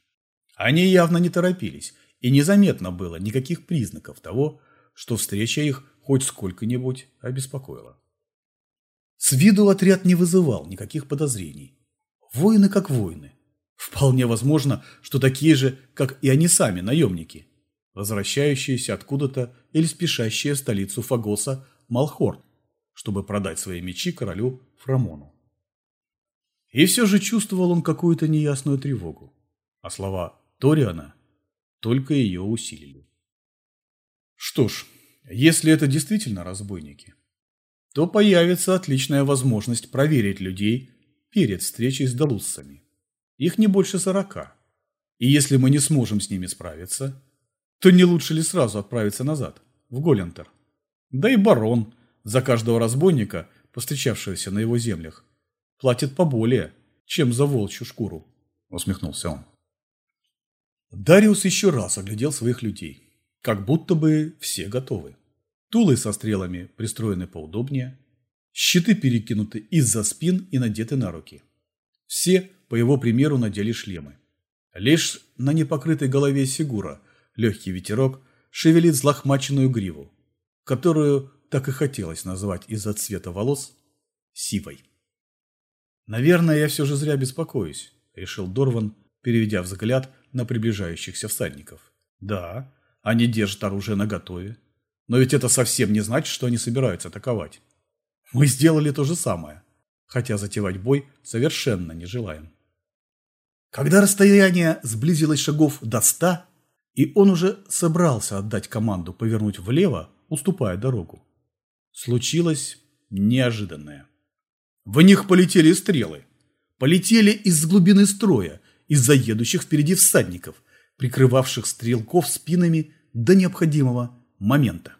A: Они явно не торопились, и незаметно было никаких признаков того, что встреча их хоть сколько-нибудь обеспокоила. С виду отряд не вызывал никаких подозрений. Воины как воины. Вполне возможно, что такие же, как и они сами, наемники, возвращающиеся откуда-то или спешащие в столицу Фагоса Малхорт, чтобы продать свои мечи королю Фрамону. И все же чувствовал он какую-то неясную тревогу, а слова Ториана только ее усилили. Что ж, если это действительно разбойники, то появится отличная возможность проверить людей перед встречей с долуссами. Их не больше сорока. И если мы не сможем с ними справиться, то не лучше ли сразу отправиться назад, в Голентер? Да и барон за каждого разбойника, повстречавшегося на его землях, платит поболее, чем за волчью шкуру, усмехнулся он. Дариус еще раз оглядел своих людей. Как будто бы все готовы. Тулы со стрелами пристроены поудобнее. Щиты перекинуты из-за спин и надеты на руки. Все, по его примеру, надели шлемы. Лишь на непокрытой голове Сигура легкий ветерок шевелит злохмаченную гриву, которую так и хотелось назвать из-за цвета волос сивой. «Наверное, я все же зря беспокоюсь», – решил Дорван, переведя взгляд на приближающихся всадников. «Да, они держат оружие наготове, но ведь это совсем не значит, что они собираются атаковать. Мы сделали то же самое, хотя затевать бой совершенно не желаем». Когда расстояние сблизилось шагов до ста, и он уже собрался отдать команду повернуть влево, уступая дорогу, случилось неожиданное. В них полетели стрелы. Полетели из глубины строя, из-за едущих впереди всадников, прикрывавших стрелков спинами до необходимого момента.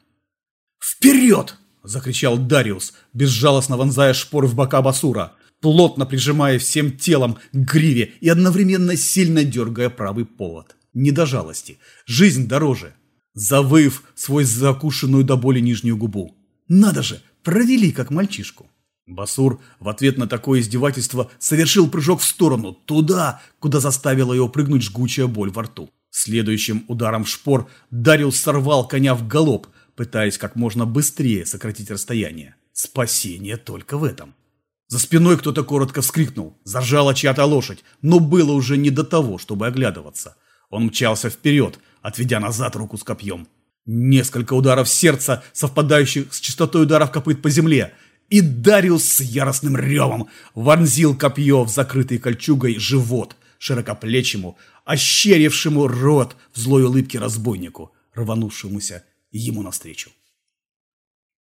A: «Вперед!» – закричал Дариус, безжалостно вонзая шпоры в бока Басура – плотно прижимая всем телом к гриве и одновременно сильно дергая правый повод. Не до жалости. Жизнь дороже. Завыв свой закушенную до боли нижнюю губу. Надо же, провели как мальчишку. Басур в ответ на такое издевательство совершил прыжок в сторону, туда, куда заставила его прыгнуть жгучая боль во рту. Следующим ударом в шпор Дариус сорвал коня в галоп, пытаясь как можно быстрее сократить расстояние. Спасение только в этом. За спиной кто-то коротко вскрикнул. Заржала чья-то лошадь, но было уже не до того, чтобы оглядываться. Он мчался вперед, отведя назад руку с копьем. Несколько ударов сердца, совпадающих с частотой ударов копыт по земле, и Дариус с яростным ревом вонзил копье в закрытый кольчугой живот, широкоплечему, ощерившему рот в злой улыбке разбойнику, рванувшемуся ему навстречу.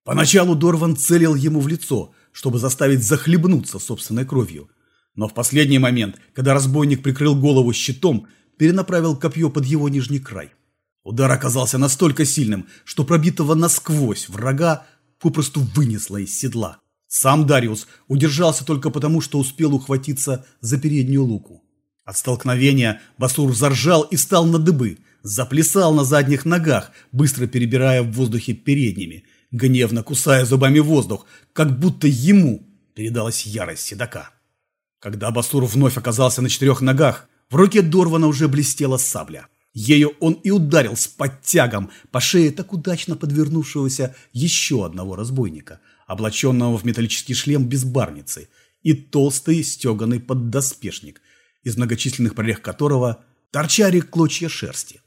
A: Поначалу Дорван целил ему в лицо, чтобы заставить захлебнуться собственной кровью. Но в последний момент, когда разбойник прикрыл голову щитом, перенаправил копье под его нижний край. Удар оказался настолько сильным, что пробитого насквозь врага попросту вынесло из седла. Сам Дариус удержался только потому, что успел ухватиться за переднюю луку. От столкновения Басур заржал и стал на дыбы, заплясал на задних ногах, быстро перебирая в воздухе передними – гневно кусая зубами воздух, как будто ему передалась ярость седока. Когда Басур вновь оказался на четырех ногах, в руке Дорвана уже блестела сабля. Ею он и ударил с подтягом по шее так удачно подвернувшегося еще одного разбойника, облаченного в металлический шлем без барницы и толстый стеганый поддоспешник, из многочисленных прорех которого торчали клочья шерсти.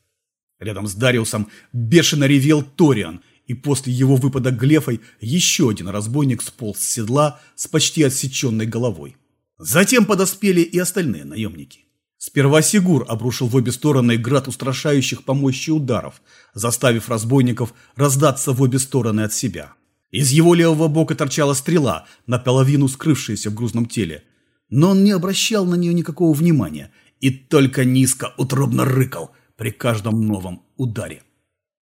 A: Рядом с Дариусом бешено ревел Ториан, и после его выпада глефой еще один разбойник сполз с седла с почти отсеченной головой. Затем подоспели и остальные наемники. Сперва Сигур обрушил в обе стороны град устрашающих по мощи ударов, заставив разбойников раздаться в обе стороны от себя. Из его левого бока торчала стрела, наполовину скрывшаяся в грузном теле. Но он не обращал на нее никакого внимания и только низко утробно рыкал при каждом новом ударе.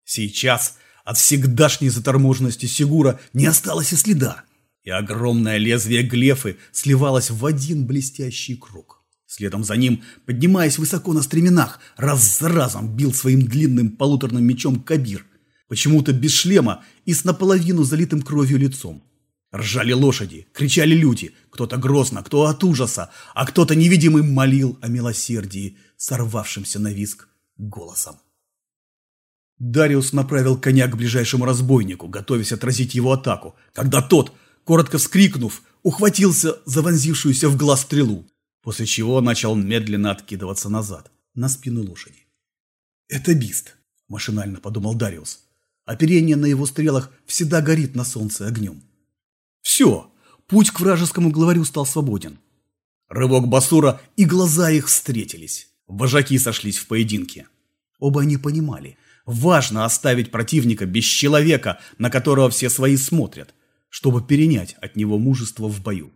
A: Сейчас от всегдашней заторможенности Сигура не осталось и следа, и огромное лезвие глефы сливалось в один блестящий круг. Следом за ним, поднимаясь высоко на стременах, раз за разом бил своим длинным полуторным мечом Кабир, почему-то без шлема и с наполовину залитым кровью лицом. Ржали лошади, кричали люди, кто-то грозно, кто от ужаса, а кто-то невидимый молил о милосердии, сорвавшимся на виск голосом. Дариус направил коня к ближайшему разбойнику, готовясь отразить его атаку, когда тот, коротко вскрикнув, ухватился за вонзившуюся в глаз стрелу, после чего начал медленно откидываться назад, на спину лошади. «Это бист», – машинально подумал Дариус. Оперение на его стрелах всегда горит на солнце огнем. Все, путь к вражескому главарю стал свободен. Рывок Басура и глаза их встретились. Вожаки сошлись в поединке. Оба они понимали, Важно оставить противника без человека, на которого все свои смотрят, чтобы перенять от него мужество в бою.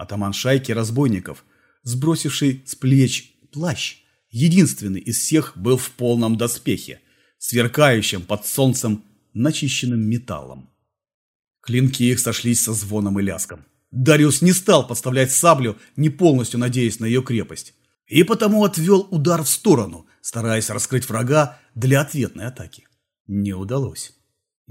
A: Атаман шайки разбойников, сбросивший с плеч плащ, единственный из всех был в полном доспехе, сверкающем под солнцем начищенным металлом. Клинки их сошлись со звоном и ляском. Дариус не стал подставлять саблю, не полностью надеясь на ее крепость, и потому отвел удар в сторону, стараясь раскрыть врага для ответной атаки. Не удалось.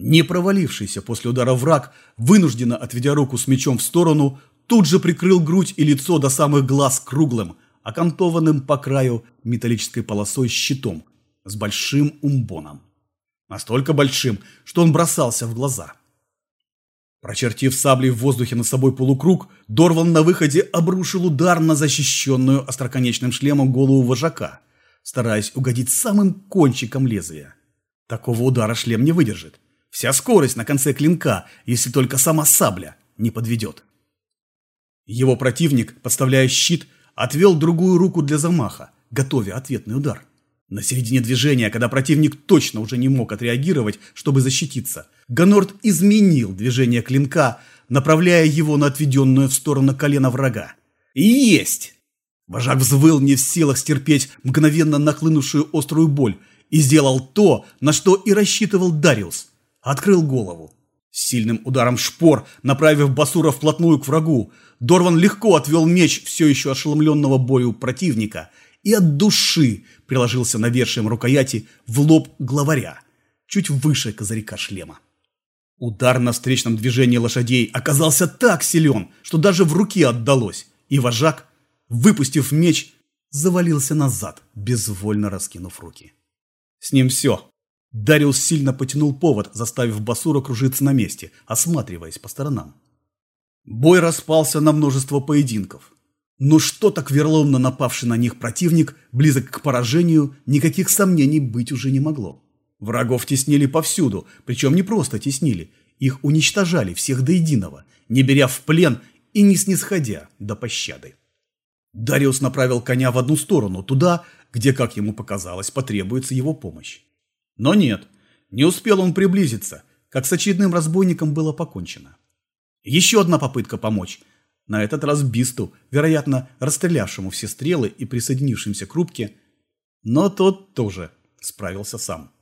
A: Не провалившийся после удара враг, вынужденно отведя руку с мечом в сторону, тут же прикрыл грудь и лицо до самых глаз круглым, окантованным по краю металлической полосой щитом с большим умбоном. Настолько большим, что он бросался в глаза. Прочертив саблей в воздухе над собой полукруг, Дорван на выходе обрушил удар на защищенную остроконечным шлемом голову вожака, стараясь угодить самым кончиком лезвия. Такого удара шлем не выдержит. Вся скорость на конце клинка, если только сама сабля не подведет. Его противник, подставляя щит, отвел другую руку для замаха, готовя ответный удар. На середине движения, когда противник точно уже не мог отреагировать, чтобы защититься, Ганорт изменил движение клинка, направляя его на отведенную в сторону колена врага. И есть! Вожак взвыл не в силах стерпеть мгновенно нахлынувшую острую боль и сделал то, на что и рассчитывал Дариус. Открыл голову. Сильным ударом шпор, направив Басура вплотную к врагу, Дорван легко отвел меч все еще ошеломленного бою противника и от души приложился навершием рукояти в лоб главаря, чуть выше козырька шлема. Удар на встречном движении лошадей оказался так силен, что даже в руке отдалось, и вожак, выпустив меч, завалился назад, безвольно раскинув руки. С ним все. Дариус сильно потянул повод, заставив Басура кружиться на месте, осматриваясь по сторонам. Бой распался на множество поединков. Но что так вероломно напавший на них противник, близок к поражению, никаких сомнений быть уже не могло. Врагов теснили повсюду, причем не просто теснили, их уничтожали всех до единого, не беря в плен и не снисходя до пощады. Дариус направил коня в одну сторону, туда, где, как ему показалось, потребуется его помощь. Но нет, не успел он приблизиться, как с очередным разбойником было покончено. Еще одна попытка помочь, на этот раз Бисту, вероятно, расстрелявшему все стрелы и присоединившимся к рубке, но тот тоже справился сам.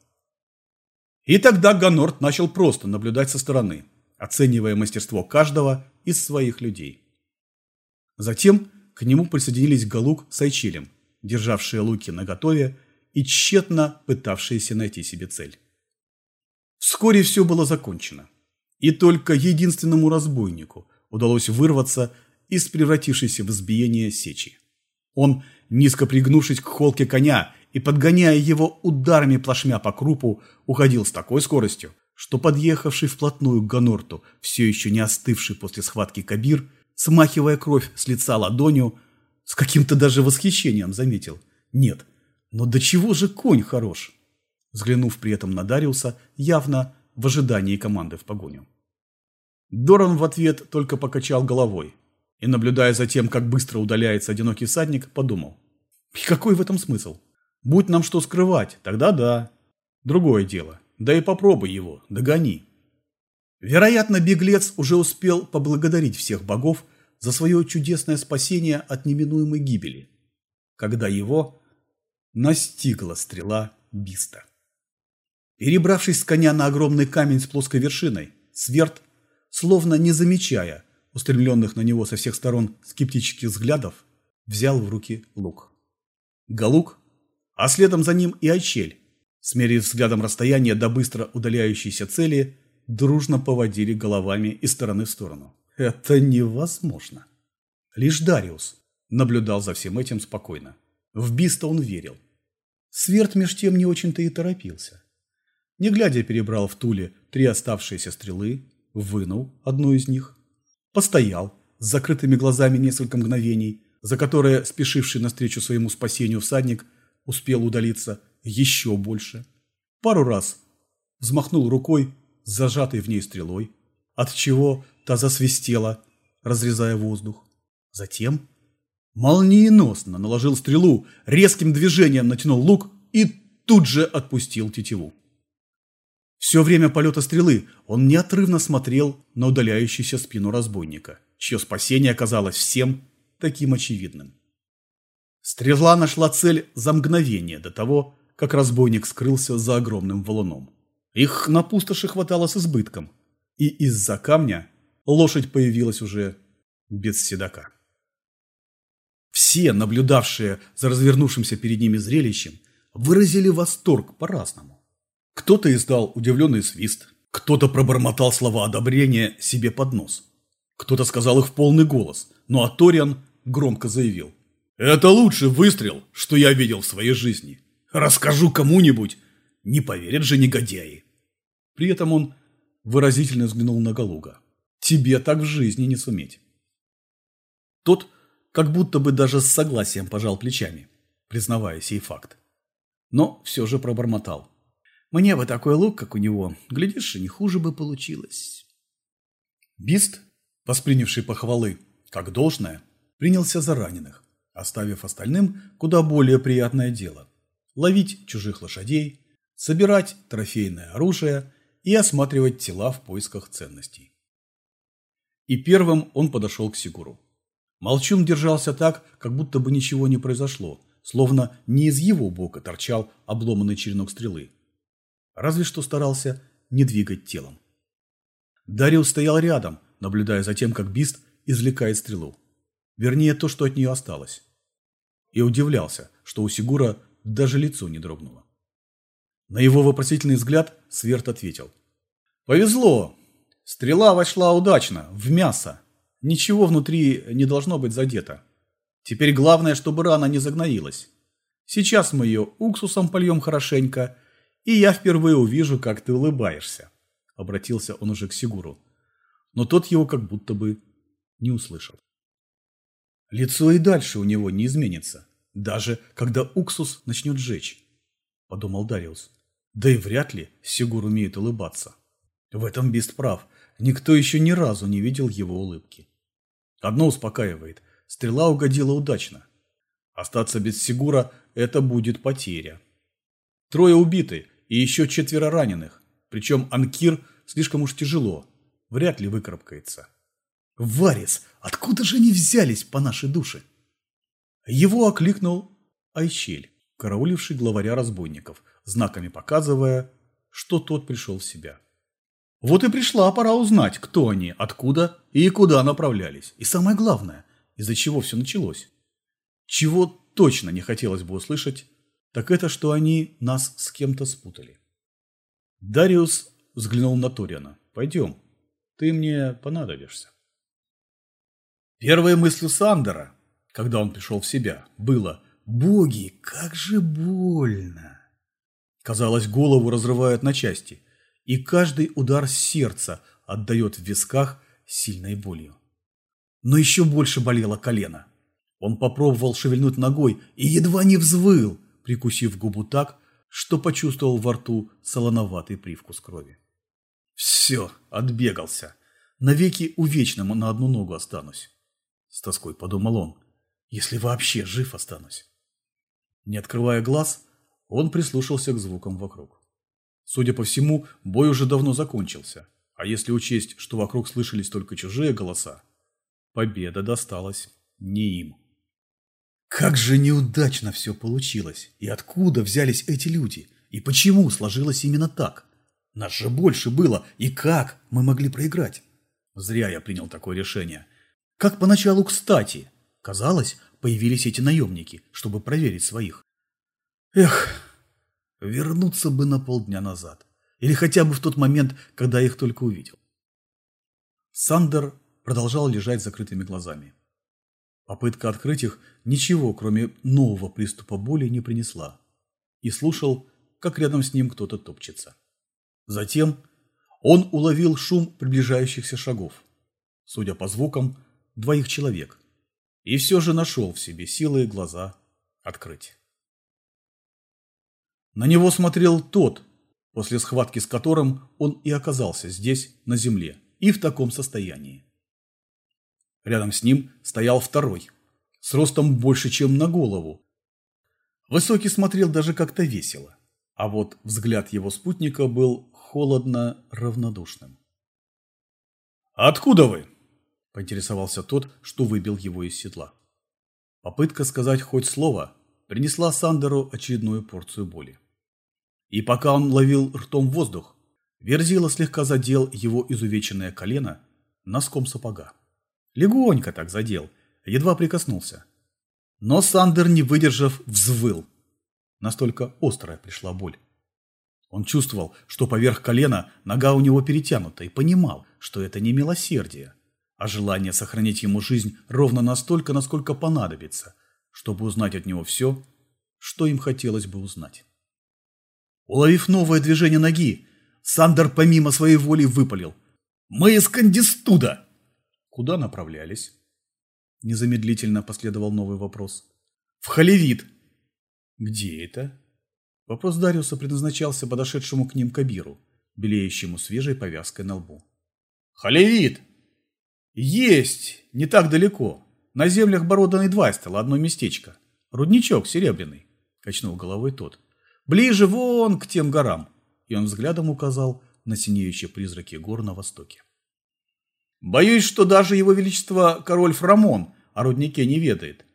A: И тогда Ганорт начал просто наблюдать со стороны, оценивая мастерство каждого из своих людей. Затем к нему присоединились Галук с Айчилем, державшие луки наготове и тщетно пытавшиеся найти себе цель. Вскоре все было закончено. И только единственному разбойнику удалось вырваться из превратившейся в избиение сечи. Он, низко пригнувшись к холке коня и подгоняя его ударами плашмя по крупу, уходил с такой скоростью, что подъехавший вплотную к Ганорту, все еще не остывший после схватки Кабир, смахивая кровь с лица ладонью, с каким-то даже восхищением заметил. Нет, но до чего же конь хорош? Взглянув при этом на Дариуса, явно в ожидании команды в погоню. Доран в ответ только покачал головой и, наблюдая за тем, как быстро удаляется одинокий всадник, подумал. И какой в этом смысл? Будь нам что скрывать, тогда да. Другое дело. Да и попробуй его, догони. Вероятно, беглец уже успел поблагодарить всех богов за свое чудесное спасение от неминуемой гибели, когда его настигла стрела Биста. Перебравшись с коня на огромный камень с плоской вершиной, Сверд, словно не замечая устремленных на него со всех сторон скептических взглядов, взял в руки лук. Галук, а следом за ним и Айчель, смерив взглядом расстояние до быстро удаляющейся цели, дружно поводили головами из стороны в сторону. Это невозможно. Лишь Дариус наблюдал за всем этим спокойно. В Биста он верил. Сверд меж тем не очень-то и торопился. Не глядя перебрал в Туле три оставшиеся стрелы, вынул одну из них, постоял с закрытыми глазами несколько мгновений, за которые спешивший навстречу своему спасению всадник успел удалиться еще больше. Пару раз взмахнул рукой зажатой в ней стрелой, от чего та засвистела, разрезая воздух. Затем молниеносно наложил стрелу, резким движением натянул лук и тут же отпустил тетиву. Все время полета стрелы он неотрывно смотрел на удаляющуюся спину разбойника, чье спасение оказалось всем таким очевидным. Стрела нашла цель за мгновение до того, как разбойник скрылся за огромным валуном. Их на пустоши хватало с избытком, и из-за камня лошадь появилась уже без седока. Все, наблюдавшие за развернувшимся перед ними зрелищем, выразили восторг по-разному. Кто-то издал удивленный свист, Кто-то пробормотал слова одобрения себе под нос. Кто-то сказал их в полный голос, но Аториан громко заявил. «Это лучший выстрел, что я видел в своей жизни. Расскажу кому-нибудь, не поверят же негодяи». При этом он выразительно взглянул на Галуга. «Тебе так в жизни не суметь». Тот как будто бы даже с согласием пожал плечами, признавая сей факт. Но все же пробормотал. «Мне бы такой лук, как у него, глядишь, и не хуже бы получилось». Бист, воспринявший похвалы как должное, принялся за раненых, оставив остальным куда более приятное дело – ловить чужих лошадей, собирать трофейное оружие и осматривать тела в поисках ценностей. И первым он подошел к Сигуру. Молчун держался так, как будто бы ничего не произошло, словно не из его бока торчал обломанный черенок стрелы. Разве что старался не двигать телом. Дариус стоял рядом, наблюдая за тем, как Бист извлекает стрелу. Вернее, то, что от нее осталось. И удивлялся, что у Сигура даже лицо не дрогнуло. На его вопросительный взгляд Сверд ответил. «Повезло! Стрела вошла удачно, в мясо. Ничего внутри не должно быть задето. Теперь главное, чтобы рана не загноилась. Сейчас мы ее уксусом польем хорошенько, и я впервые увижу, как ты улыбаешься», — обратился он уже к Сигуру. Но тот его как будто бы не услышал. Лицо и дальше у него не изменится, даже когда уксус начнет жечь, — подумал Дариус. Да и вряд ли Сигур умеет улыбаться. В этом Бист прав, никто еще ни разу не видел его улыбки. Одно успокаивает, стрела угодила удачно. Остаться без Сигура – это будет потеря. Трое убиты и еще четверо раненых, причем Анкир слишком уж тяжело, вряд ли выкарабкается. Варис, откуда же они взялись по нашей душе? Его окликнул Айщель, карауливший главаря разбойников, знаками показывая, что тот пришел в себя. Вот и пришла пора узнать, кто они, откуда и куда направлялись. И самое главное, из-за чего все началось. Чего точно не хотелось бы услышать, так это, что они нас с кем-то спутали. Дариус взглянул на Ториана. «Пойдем, ты мне понадобишься». Первой мыслью Сандера, когда он пришел в себя, было «Боги, как же больно!» Казалось, голову разрывают на части, и каждый удар сердца отдает в висках сильной болью. Но еще больше болело колено. Он попробовал шевельнуть ногой и едва не взвыл, прикусив губу так, что почувствовал во рту солоноватый привкус крови. «Все, отбегался. Навеки увечным на одну ногу останусь. С тоской подумал он. Если вообще жив останусь. Не открывая глаз, он прислушался к звукам вокруг. Судя по всему, бой уже давно закончился. А если учесть, что вокруг слышались только чужие голоса, победа досталась не им. Как же неудачно все получилось! И откуда взялись эти люди? И почему сложилось именно так? Нас же больше было, и как мы могли проиграть? Зря я принял такое решение. Как поначалу кстати. Казалось, появились эти наемники, чтобы проверить своих. Эх, вернуться бы на полдня назад. Или хотя бы в тот момент, когда их только увидел. Сандер продолжал лежать с закрытыми глазами. Попытка открыть их ничего, кроме нового приступа боли, не принесла. И слушал, как рядом с ним кто-то топчется. Затем он уловил шум приближающихся шагов. Судя по звукам, двоих человек, и все же нашел в себе силы и глаза открыть. На него смотрел тот, после схватки с которым он и оказался здесь, на земле, и в таком состоянии. Рядом с ним стоял второй, с ростом больше, чем на голову. Высокий смотрел даже как-то весело, а вот взгляд его спутника был холодно равнодушным. «Откуда вы?» поинтересовался тот, что выбил его из седла. Попытка сказать хоть слово принесла Сандеру очередную порцию боли. И пока он ловил ртом воздух, Верзила слегка задел его изувеченное колено носком сапога. Легонько так задел, едва прикоснулся. Но Сандер, не выдержав, взвыл. Настолько острая пришла боль. Он чувствовал, что поверх колена нога у него перетянута, и понимал, что это не милосердие, а желание сохранить ему жизнь ровно настолько, насколько понадобится, чтобы узнать от него все, что им хотелось бы узнать. Уловив новое движение ноги, Сандер помимо своей воли выпалил. «Мы из Кандистуда!» «Куда направлялись?» Незамедлительно последовал новый вопрос. «В Холевит!» «Где это?» Вопрос Дариуса предназначался подошедшему к ним Кабиру, белеющему свежей повязкой на лбу. «Холевит!» «Есть! Не так далеко. На землях Бороданы Двайстела одно местечко. Рудничок серебряный», – качнул головой тот. «Ближе вон к тем горам!» И он взглядом указал на синеющие призраки гор на востоке. «Боюсь, что даже его величество король Фрамон о руднике не ведает.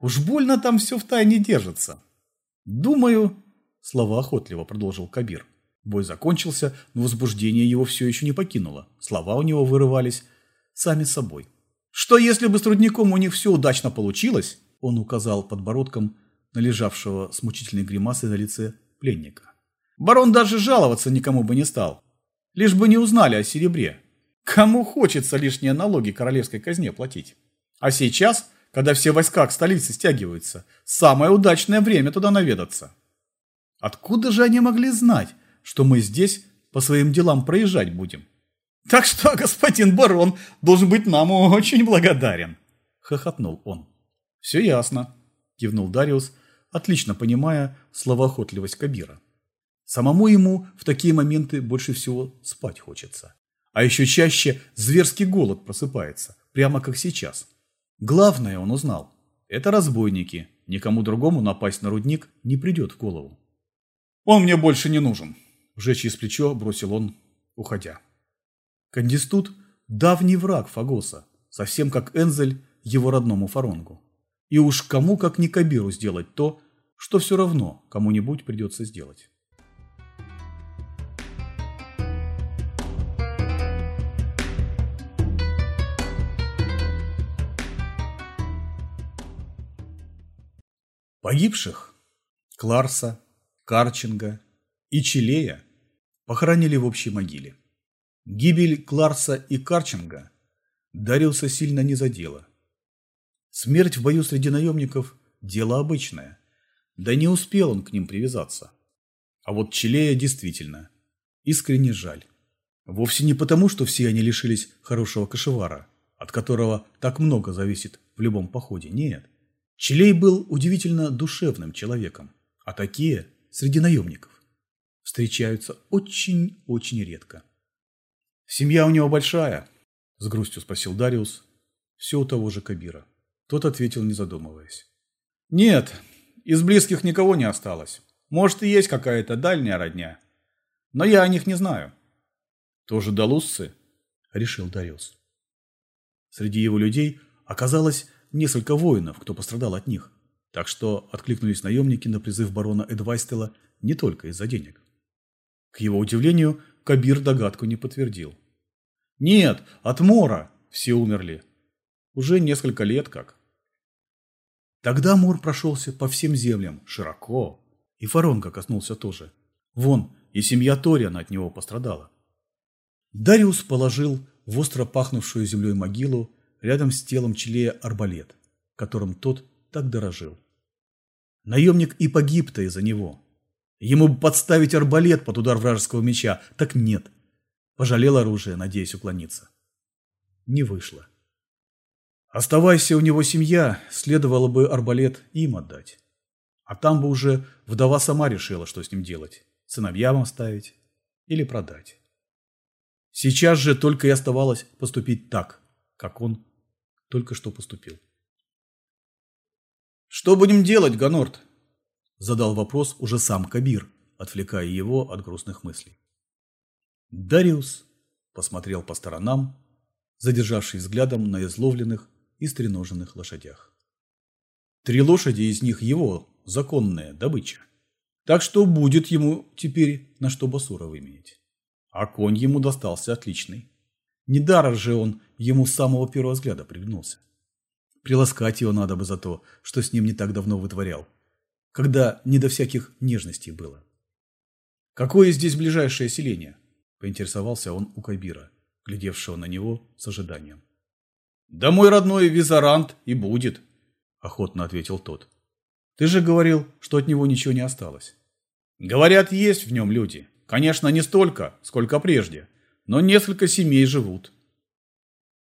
A: Уж больно там все в тайне держится. Думаю, Слова охотливо продолжил Кабир. Бой закончился, но возбуждение его все еще не покинуло. Слова у него вырывались сами собой. Что если бы с трудником у них все удачно получилось? Он указал подбородком на лежавшего с мучительной гримасой на лице пленника. Барон даже жаловаться никому бы не стал. Лишь бы не узнали о серебре. Кому хочется лишние налоги королевской казне платить? А сейчас, когда все войска к столице стягиваются, самое удачное время туда наведаться. Откуда же они могли знать, что мы здесь по своим делам проезжать будем? Так что господин барон должен быть нам очень благодарен, хохотнул он. Все ясно, кивнул Дариус, отлично понимая словоохотливость Кабира. Самому ему в такие моменты больше всего спать хочется. А еще чаще зверский голод просыпается, прямо как сейчас. Главное он узнал. Это разбойники. Никому другому напасть на рудник не придет в голову. Он мне больше не нужен. Уже через плечо бросил он, уходя. Кандистут – давний враг Фагоса, совсем как Энзель его родному Фаронгу. И уж кому как не Кабиру сделать то, что все равно кому-нибудь придется сделать. Погибших – Кларса, Карчинга и Чилея похоронили в общей могиле. Гибель Кларса и Карчинга Дариуса сильно не задела. Смерть в бою среди наемников – дело обычное, да не успел он к ним привязаться. А вот Чилея действительно искренне жаль. Вовсе не потому, что все они лишились хорошего кошевара, от которого так много зависит в любом походе, нет. Чилей был удивительно душевным человеком, а такие среди наемников. Встречаются очень-очень редко. «Семья у него большая?» – с грустью спросил Дариус. Все у того же Кабира. Тот ответил, не задумываясь. «Нет, из близких никого не осталось. Может, и есть какая-то дальняя родня. Но я о них не знаю». «Тоже долусцы?» – решил Дариус. Среди его людей оказалось несколько воинов, кто пострадал от них. Так что откликнулись наемники на призыв барона Эдвайстела не только из-за денег. К его удивлению, Кабир догадку не подтвердил. «Нет, от мора все умерли. Уже несколько лет как». Тогда мор прошелся по всем землям широко, и Фаронга коснулся тоже. Вон, и семья Ториана от него пострадала. Дариус положил в остро пахнувшую землей могилу рядом с телом Челея арбалет, которым тот так дорожил. Наемник и погиб-то из-за него. Ему бы подставить арбалет под удар вражеского меча, так нет. Пожалел оружие, надеясь уклониться. Не вышло. Оставайся у него семья, следовало бы арбалет им отдать. А там бы уже вдова сама решила, что с ним делать. Сыновьям оставить или продать. Сейчас же только и оставалось поступить так, как он только что поступил. «Что будем делать, Ганорт?» Задал вопрос уже сам Кабир, отвлекая его от грустных мыслей. Дариус посмотрел по сторонам, задержавшись взглядом на изловленных и стреноженных лошадях. Три лошади из них его, законная добыча. Так что будет ему теперь на что Басура выменять. А конь ему достался отличный. Недаром же он ему с самого первого взгляда приглянулся. Приласкать его надо бы за то, что с ним не так давно вытворял, когда не до всяких нежностей было. Какое здесь ближайшее селение? Поинтересовался он у Кабира, глядевшего на него с ожиданием. Да мой родной Визарант и будет, охотно ответил тот. Ты же говорил, что от него ничего не осталось. Говорят, есть в нем люди. Конечно, не столько, сколько прежде, но несколько семей живут.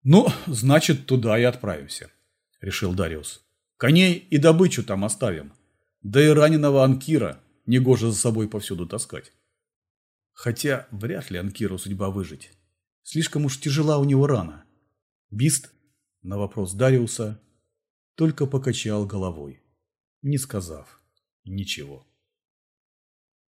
A: Ну, значит, туда и отправимся, решил Дариус. Коней и добычу там оставим. Да и раненого Анкира негоже за собой повсюду таскать. Хотя вряд ли Анкиру судьба выжить. Слишком уж тяжела у него рана. Бист на вопрос Дариуса только покачал головой, не сказав ничего.